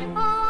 Oh.